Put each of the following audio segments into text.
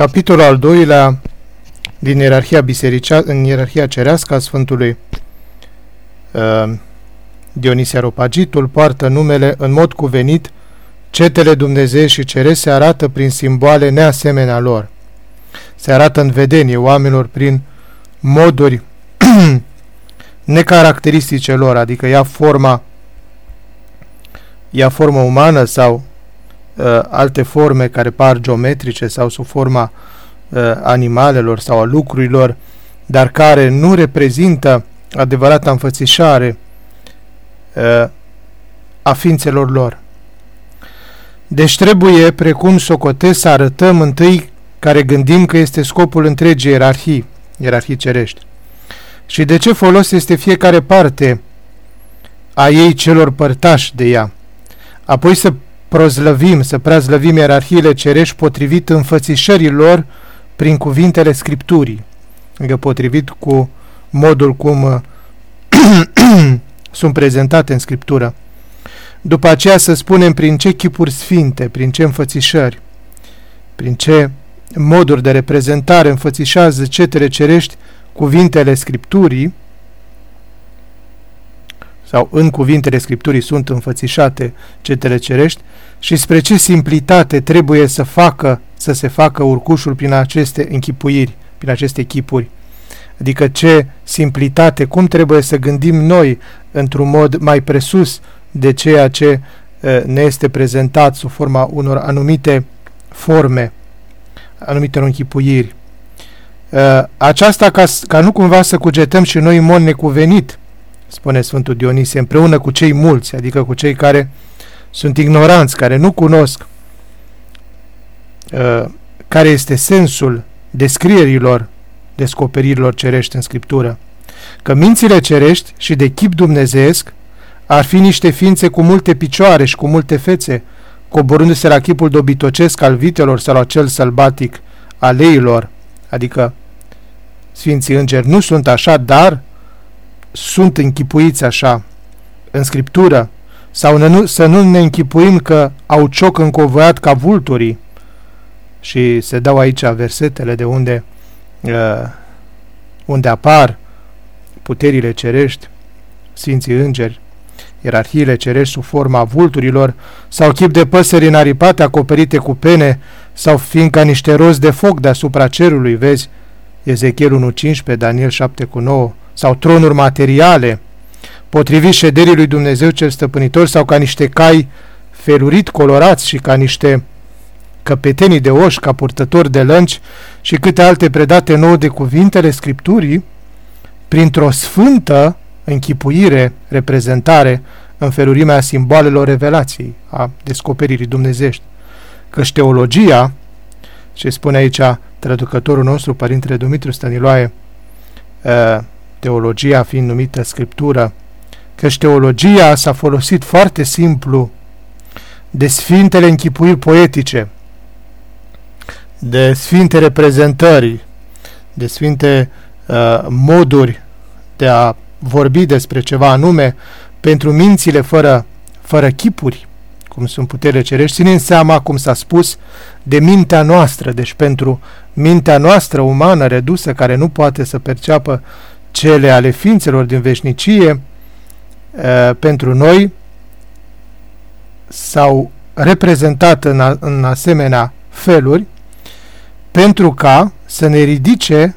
Capitolul al doilea din ierarhia bisericea, în ierarhia cerească a Sfântului uh, Dionisia Aropagitul poartă numele în mod cuvenit Cetele Dumnezeu și Ceresc se arată prin simboale neasemenea lor. Se arată în vedenie oamenilor prin moduri necaracteristice lor, adică ia forma ia formă umană sau uh, alte forme care par geometrice sau sub forma uh, animalelor sau a lucrurilor, dar care nu reprezintă adevărata înfățișare uh, a ființelor lor. Deci trebuie, precum socotesc, să arătăm întâi care gândim că este scopul întregii ierarhii, ierarhii cerești. Și de ce folos este fiecare parte a ei celor părtași de ea. Apoi să prozlăvim, să preazlăvim ierarhiile cerești potrivit înfățișărilor prin cuvintele Scripturii, adică potrivit cu modul cum sunt prezentate în Scriptură. După aceea să spunem prin ce chipuri sfinte, prin ce înfățișări, prin ce moduri de reprezentare înfățișează cetele cerești cuvintele Scripturii, sau în cuvintele Scripturii sunt înfățișate cetele cerești și spre ce simplitate trebuie să facă, să se facă urcușul prin aceste închipuiri, prin aceste chipuri. Adică ce simplitate, cum trebuie să gândim noi într-un mod mai presus de ceea ce ne este prezentat sub forma unor anumite forme, anumite închipuiri. Aceasta ca, ca nu cumva să cugetăm și noi în mod necuvenit spune Sfântul Dionisie, împreună cu cei mulți, adică cu cei care sunt ignoranți, care nu cunosc uh, care este sensul descrierilor, descoperirilor cerești în Scriptură. Că mințile cerești și de chip dumnezeesc ar fi niște ființe cu multe picioare și cu multe fețe, coborându-se la chipul dobitocesc al vitelor sau la cel sălbatic al leilor, adică Sfinții Îngeri nu sunt așa, dar sunt închipuiți așa în Scriptură sau nu, să nu ne închipuim că au cioc încovoiat ca vulturii? Și se dau aici versetele de unde uh, unde apar puterile cerești, Sfinții Îngeri, ierarhiile cerești sub forma vulturilor, sau chip de păsări înaripate acoperite cu pene, sau fiind ca niște rozi de foc deasupra cerului, vezi, Ezechiel 1.15, Daniel 7.9, sau tronuri materiale, potrivit șederii lui Dumnezeu cel stăpânitor sau ca niște cai felurit colorați și ca niște căpetenii de oș, ca purtători de lănci și câte alte predate nouă de cuvintele Scripturii, printr-o sfântă închipuire, reprezentare în felurimea simboalelor revelației, a descoperirii dumnezești. Căci teologia, și spune aici traducătorul nostru, Părintele Dumitru Stăniloae, teologia fiind numită Scriptură, căci teologia s-a folosit foarte simplu de sfintele închipuiri poetice, de sfinte reprezentări, de sfinte uh, moduri de a vorbi despre ceva anume pentru mințile fără, fără chipuri, cum sunt puterile cerești, ținând seama, cum s-a spus, de mintea noastră, deci pentru mintea noastră umană redusă, care nu poate să perceapă cele ale ființelor din veșnicie, pentru noi s-au reprezentat în, a, în asemenea feluri, pentru ca să ne ridice,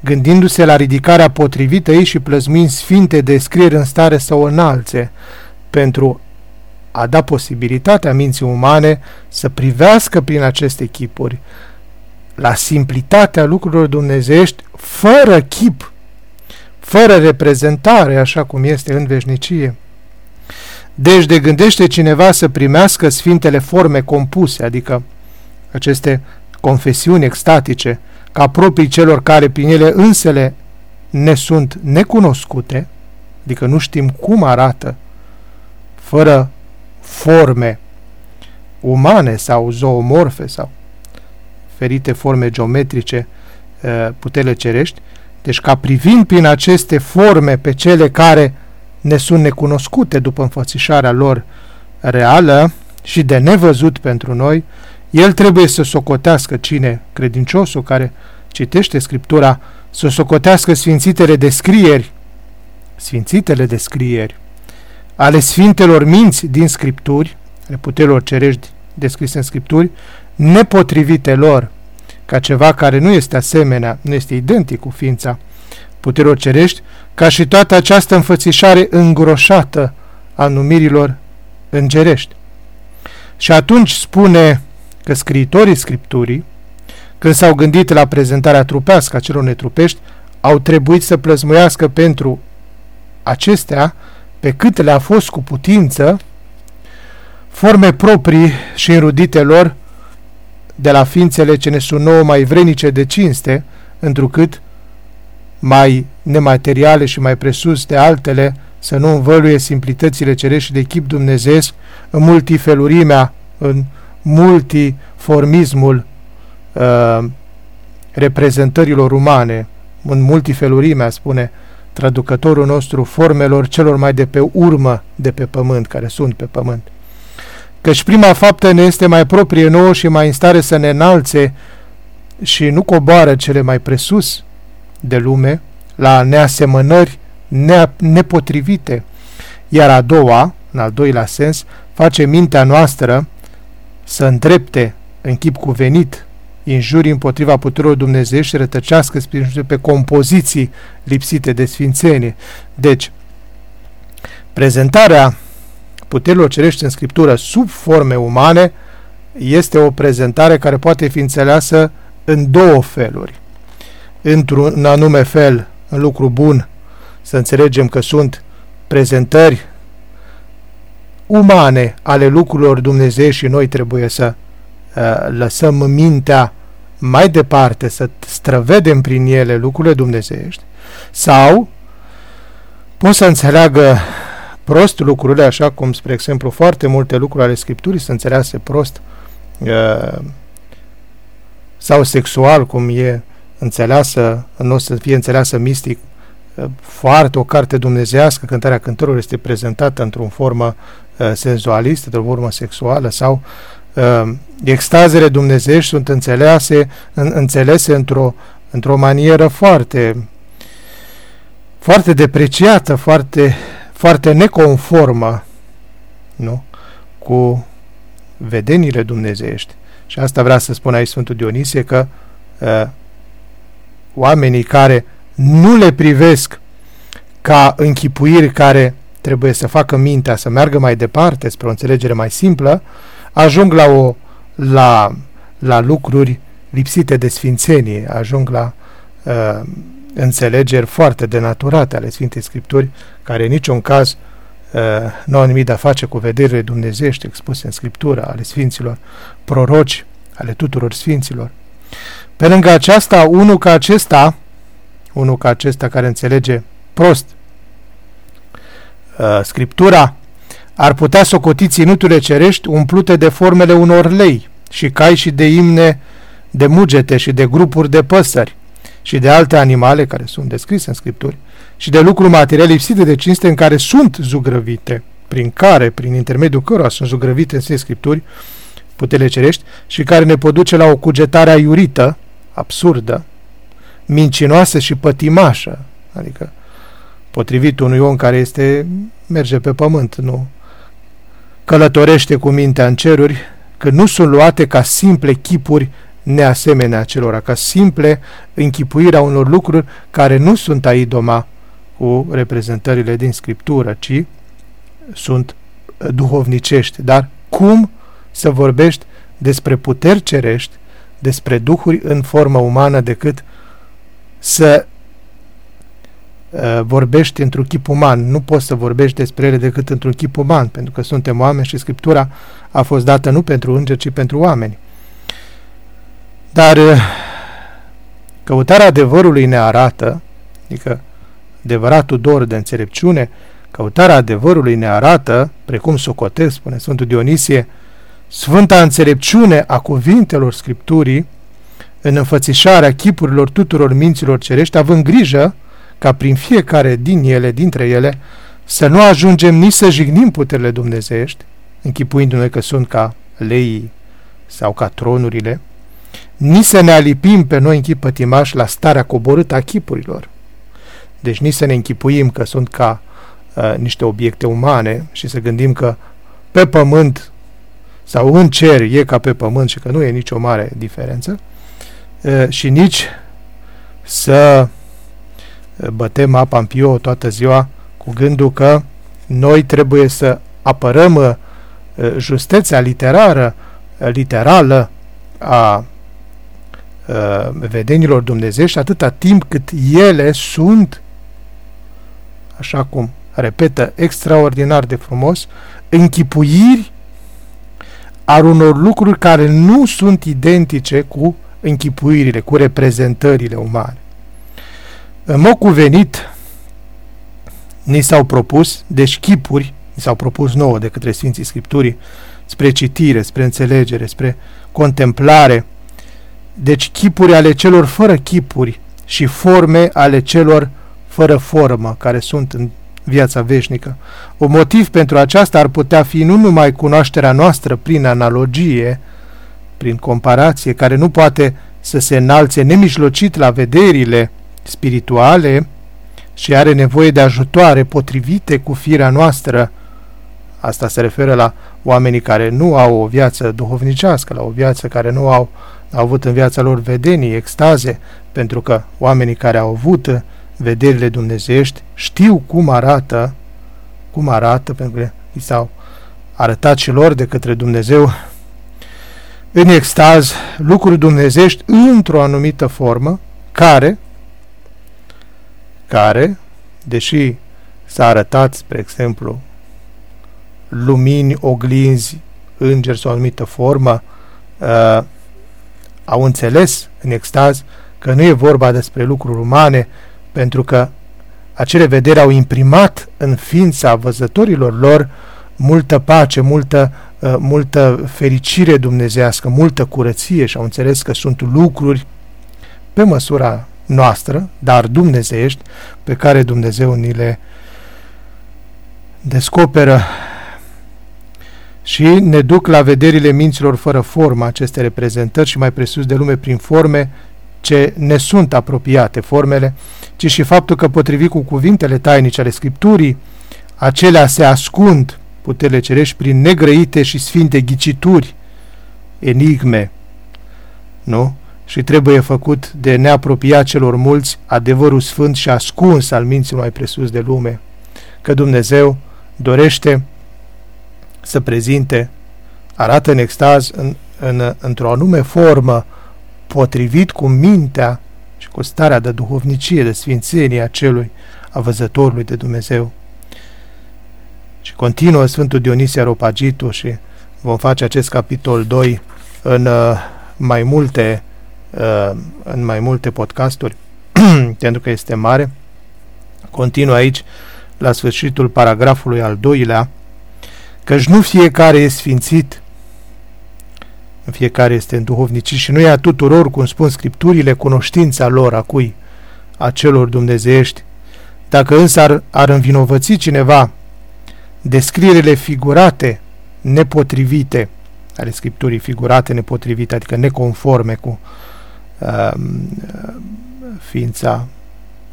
gândindu-se la ridicarea potrivită ei și plăzmind sfinte descrieri în stare să o înalțe, pentru a da posibilitatea minții umane să privească prin aceste chipuri la simplitatea lucrurilor dumnezeiești fără chip fără reprezentare, așa cum este în veșnicie. Deci de gândește cineva să primească sfintele forme compuse, adică aceste confesiuni extatice, ca proprii celor care prin ele însele ne sunt necunoscute, adică nu știm cum arată, fără forme umane sau zoomorfe sau ferite forme geometrice, uh, putele cerești, deci ca privind prin aceste forme pe cele care ne sunt necunoscute după înfățișarea lor reală și de nevăzut pentru noi, El trebuie să socotească cine, credinciosul care citește Scriptura, să socotească sfințitele descrieri, sfințitele descrieri ale sfintelor minți din Scripturi, ale puterilor cerești descrise în Scripturi, nepotrivite lor, ca ceva care nu este asemenea, nu este identic cu ființa puterilor cerești, ca și toată această înfățișare îngroșată a numirilor îngerești. Și atunci spune că scriitorii Scripturii, când s-au gândit la prezentarea trupească a celor netrupești, au trebuit să plăzmuiască pentru acestea, pe cât le-a fost cu putință, forme proprii și înrudite lor de la ființele ce ne sunt nouă mai vrenice de cinste, întrucât mai nemateriale și mai presus de altele, să nu învăluie simplitățile cerești de chip dumnezeesc în multifelurimea, în multiformismul uh, reprezentărilor umane, în multifelurimea, spune traducătorul nostru, formelor celor mai de pe urmă de pe pământ, care sunt pe pământ. Căci prima faptă ne este mai proprie nouă și mai în stare să ne înalțe și nu coboară cele mai presus de lume la neasemănări ne nepotrivite, iar a doua, în al doilea sens, face mintea noastră să îndrepte în chip cuvenit injurii împotriva puterilor Dumnezeu și rătăcească pe compoziții lipsite de sfințenie. Deci, prezentarea puterilor cerești în Scriptură sub forme umane este o prezentare care poate fi înțeleasă în două feluri. Într-un anume fel, în lucru bun, să înțelegem că sunt prezentări umane ale lucrurilor Dumnezeu și noi trebuie să uh, lăsăm mintea mai departe, să străvedem prin ele lucrurile dumnezeiești, sau pot să înțeleagă prost lucrurile, așa cum, spre exemplu, foarte multe lucruri ale Scripturii să înțelease prost uh, sau sexual, cum e înțeleasă, nu să fie înțeleasă mistic, uh, foarte o carte dumnezească, cântarea cântărilor este prezentată într-o formă uh, senzualistă, într-o formă sexuală sau uh, extazele dumnezeiești sunt înțelese, în, înțelese într-o, într-o manieră foarte foarte depreciată, foarte foarte neconformă nu? cu vedenile dumnezeiești. Și asta vrea să spun aici Sfântul Dionisie că uh, oamenii care nu le privesc ca închipuiri care trebuie să facă mintea să meargă mai departe spre o înțelegere mai simplă, ajung la, o, la, la lucruri lipsite de sfințenie, ajung la uh, înțelegeri foarte denaturate ale Sfintei Scripturi, care în niciun caz uh, nu au nimic de a face cu vederile dumnezeiești expuse în Scriptură, ale Sfinților, proroci, ale tuturor Sfinților. Pe lângă aceasta, unul ca acesta, unul ca acesta care înțelege prost uh, Scriptura, ar putea socoti ținuturile cerești umplute de formele unor lei și cai și de imne, de mugete și de grupuri de păsări, și de alte animale care sunt descrise în Scripturi și de lucruri materiale lipsite de cinste în care sunt zugrăvite, prin care, prin intermediul cărora sunt zugrăvite în Scripturi, putele cerești și care ne pot duce la o cugetare aiurită, absurdă, mincinoasă și pătimașă, adică potrivit unui om care este, merge pe pământ, nu? Călătorește cu mintea în ceruri, că nu sunt luate ca simple chipuri neasemenea acelora, ca simple închipuirea unor lucruri care nu sunt aidoma cu reprezentările din Scriptură, ci sunt duhovnicești. Dar cum să vorbești despre puteri cerești, despre duhuri în formă umană, decât să uh, vorbești într-un chip uman. Nu poți să vorbești despre ele decât într-un chip uman, pentru că suntem oameni și Scriptura a fost dată nu pentru îngeri, ci pentru oameni. Dar uh, căutarea adevărului ne arată, adică adevăratul dor de înțelepciune, căutarea adevărului ne arată, precum socotesc, spune Sfântul Dionisie, sfânta înțelepciune a cuvintelor Scripturii, în înfățișarea chipurilor tuturor minților cerești, având grijă ca prin fiecare din ele, dintre ele, să nu ajungem nici să jignim puterile dumnezeiești, închipuindu-ne că sunt ca leii sau ca tronurile, ni să ne alipim pe noi în chip pătimaș la starea coborâtă a chipurilor. Deci nici să ne închipuim că sunt ca uh, niște obiecte umane și să gândim că pe pământ sau în cer e ca pe pământ și că nu e nicio mare diferență uh, și nici să bătem apa în pio toată ziua cu gândul că noi trebuie să apărăm uh, justețea literară, literală a uh, vedenilor dumnezeiești atâta timp cât ele sunt, așa cum repetă extraordinar de frumos, închipuiri ar unor lucruri care nu sunt identice cu închipuirile, cu reprezentările umane. În mod cuvenit, ni s-au propus, deci chipuri, ni s-au propus nouă de către Sfinții Scripturii, spre citire, spre înțelegere, spre contemplare, deci chipuri ale celor fără chipuri și forme ale celor fără formă, care sunt în viața veșnică. Un motiv pentru aceasta ar putea fi nu numai cunoașterea noastră prin analogie, prin comparație, care nu poate să se înalțe nemijlocit la vederile spirituale și are nevoie de ajutoare potrivite cu firea noastră. Asta se referă la oamenii care nu au o viață duhovnicească, la o viață care nu au, au avut în viața lor vedenii, extaze, pentru că oamenii care au avut vederile dumnezeiești știu cum arată, cum arată, pentru că i s-au arătat și lor de către Dumnezeu în extaz lucruri dumnezești într-o anumită formă, care, care, deși s-a arătat, spre exemplu, lumini, oglinzi, îngeri sau o anumită formă, uh, au înțeles în extaz că nu e vorba despre lucruri umane, pentru că acele vederi au imprimat în ființa văzătorilor lor multă pace, multă, uh, multă fericire dumnezească, multă curăție și au înțeles că sunt lucruri pe măsura noastră, dar dumnezeiești, pe care Dumnezeu ni le descoperă și ne duc la vederile minților fără formă aceste reprezentări și mai presus de lume prin forme ce ne sunt apropiate formele, ci și faptul că potrivit cu cuvintele tainice ale Scripturii, acelea se ascund puterile cerești prin negrăite și sfinte ghicituri, enigme, nu? Și trebuie făcut de neapropiat celor mulți adevărul sfânt și ascuns al minților mai presus de lume, că Dumnezeu dorește să prezinte, arată în extaz în, în, într-o anume formă, potrivit cu mintea și cu starea de duhovnicie, de sfințenie a celui, a văzătorului de Dumnezeu. Și continuă Sfântul Dionisie Aropagitu și vom face acest capitol 2 în uh, mai multe uh, în mai multe podcasturi, pentru că este mare. Continuă aici la sfârșitul paragrafului al doilea, căci nu fiecare e sfințit, în fiecare este în duhovnicii și nu e a tuturor, cum spun scripturile, cunoștința lor a cui, a celor dumnezeiești. Dacă însă ar, ar învinovăți cineva descrierile figurate, nepotrivite, ale scripturii figurate, nepotrivite, adică neconforme cu uh, ființa,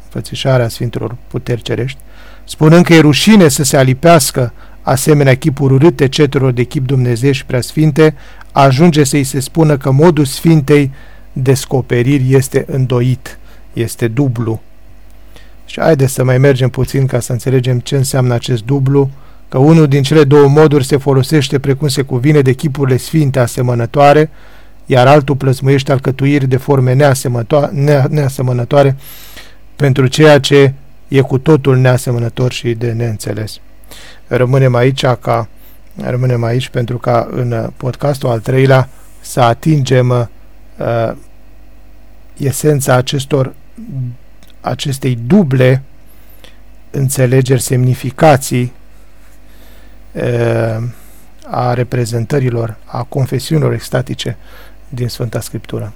fățișarea Sfintelor Puteri Cerești, spunând că e rușine să se alipească asemenea chipuri urâte cetelor de chip Dumnezeu și preasfinte, ajunge să-i se spună că modul Sfintei descoperiri este îndoit, este dublu. Și haideți să mai mergem puțin ca să înțelegem ce înseamnă acest dublu, că unul din cele două moduri se folosește precum se cuvine de chipurile sfinte asemănătoare, iar altul plăsmuiește alcătuiri de forme neasemănătoare pentru ceea ce e cu totul neasemănător și de neînțeles. Rămânem aici ca rămânem aici pentru ca în podcastul al treilea să atingem uh, esența acestor acestei duble înțelegeri, semnificații uh, a reprezentărilor, a confesiunilor extatice din Sfânta Scriptură.